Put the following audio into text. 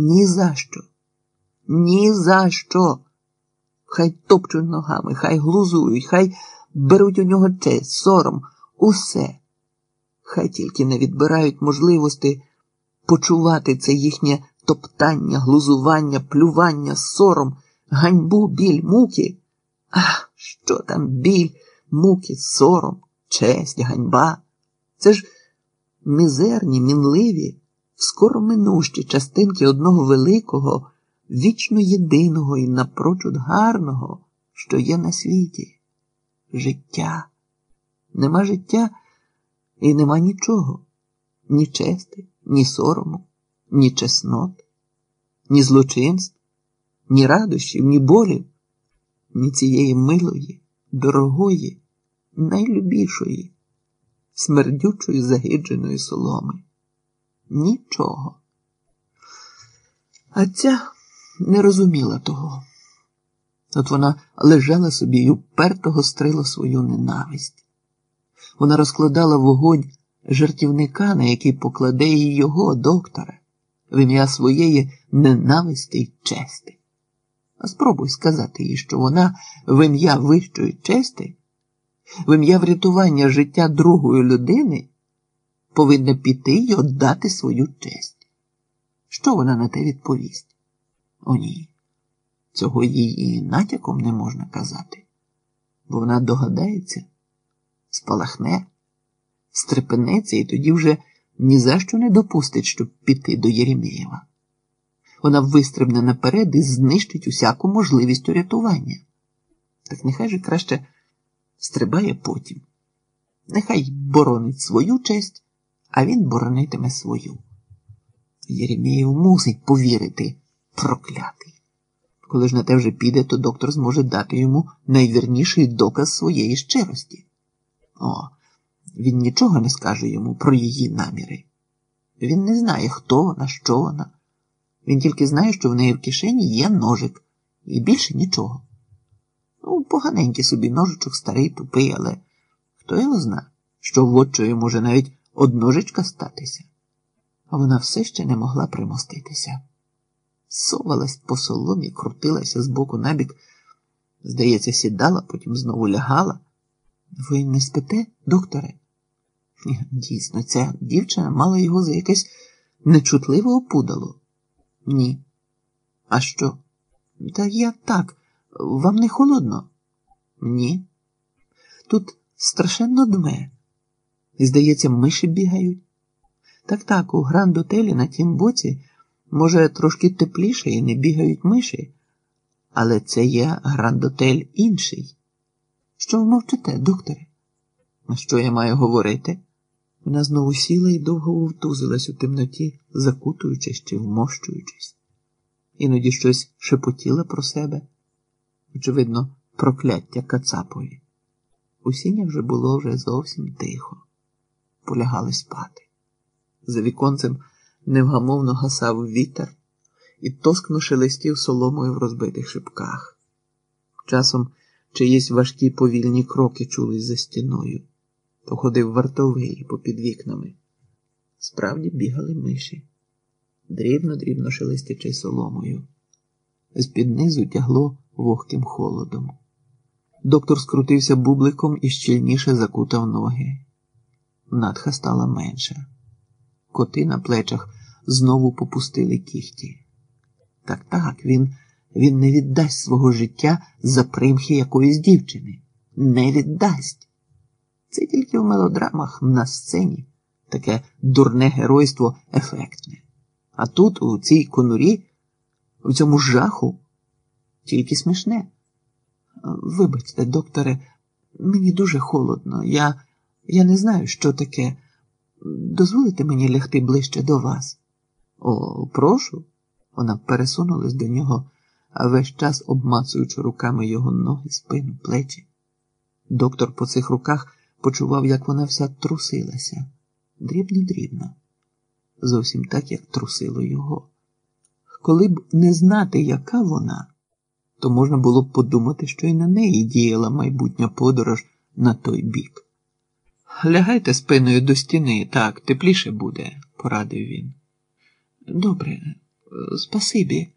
Ні за що. Ні за що. Хай топчуть ногами, хай глузують, хай беруть у нього честь, сором, усе. Хай тільки не відбирають можливості почувати це їхнє топтання, глузування, плювання, сором, ганьбу, біль, муки. Ах, що там біль, муки, сором, честь, ганьба. Це ж мізерні, мінливі, скоро минущі частинки одного великого, вічно єдиного і напрочуд гарного, що є на світі. Життя. Нема життя і нема нічого, ні чести, ні сорому, ні чеснот, ні злочинств, ні радощів, ні болів, ні цієї милої, дорогої, найлюбішої, смердючої загидженої соломи. Нічого. А ця не розуміла того. От вона лежала собі і уперто гострила свою ненависть. Вона розкладала вогонь жартівника, на який покладе її його, доктора, в ім'я своєї ненависти й чести. А спробуй сказати їй, що вона в ім'я вищої чести, в ім'я врятування життя другої людини повинна піти й віддати свою честь. Що вона на те відповість? О, ні. Цього їй натяком не можна казати, бо вона догадається, спалахне, стрепенеться і тоді вже ні за що не допустить, щоб піти до Єремєєва. Вона вистрибне наперед і знищить усяку можливість урятування. Так нехай же краще стрибає потім. Нехай боронить свою честь, а він боронитиме свою. Єремєєв мусить повірити, проклятий. Коли ж на те вже піде, то доктор зможе дати йому найвірніший доказ своєї щирості. О, він нічого не скаже йому про її наміри. Він не знає, хто вона, що вона. Він тільки знає, що в неї в кишені є ножик, і більше нічого. Ну, поганенький собі ножичок старий, тупий, але хто його зна, що вотчою може навіть одножечка статися. А вона все ще не могла примоститися совалась по соломі, крутилася з боку на бік, здається, сідала, потім знову лягала. Ви не спите, докторе? Дійсно, ця дівчина мала його за якесь нечутливе опудало. Ні. А що? Та я так. Вам не холодно? Ні. Тут страшенно дме. І, здається, миші бігають. Так так, у гранд-отелі на тім боці. Може, трошки тепліше і не бігають миші, але це є грандотель інший. Що ви мовчите, докторе? На що я маю говорити? Вона знову сіла і довго вовтузилась у темноті, закутуючись чи вмощуючись. Іноді щось шепотіла про себе, очевидно, прокляття Кацапові. У сінях вже було вже зовсім тихо, полягали спати. За віконцем невгамовно гасав вітер і тоскно шелестів соломою в розбитих шипках. Часом чиїсь важкі повільні кроки чулись за стіною, то ходив вартовий попід вікнами. Справді бігали миші, дрібно дрібно шелестячи соломою. З-під низу тягло вогким холодом. Доктор скрутився бубликом і щільніше закутав ноги. Надха стала менша. Коти на плечах знову попустили кіхті. Так так, він він не віддасть свого життя за примхи якоїсь дівчини. Не віддасть. Це тільки в мелодрамах на сцені таке дурне геройство ефектне. А тут, у цій конурі, в цьому жаху, тільки смішне. Вибачте, докторе, мені дуже холодно. Я, Я не знаю, що таке. Дозволите мені лягти ближче до вас. О, прошу. Вона пересунулась до нього, весь час обмацуючи руками його ноги, спину, плечі. Доктор по цих руках почував, як вона вся трусилася, дрібно-дрібно, зовсім так, як трусило його. Коли б не знати, яка вона, то можна було б подумати, що і на неї діяла майбутня подорож на той бік. Лягайте спиною до стіни, так, тепліше буде, порадив він. Добре, Спасибі.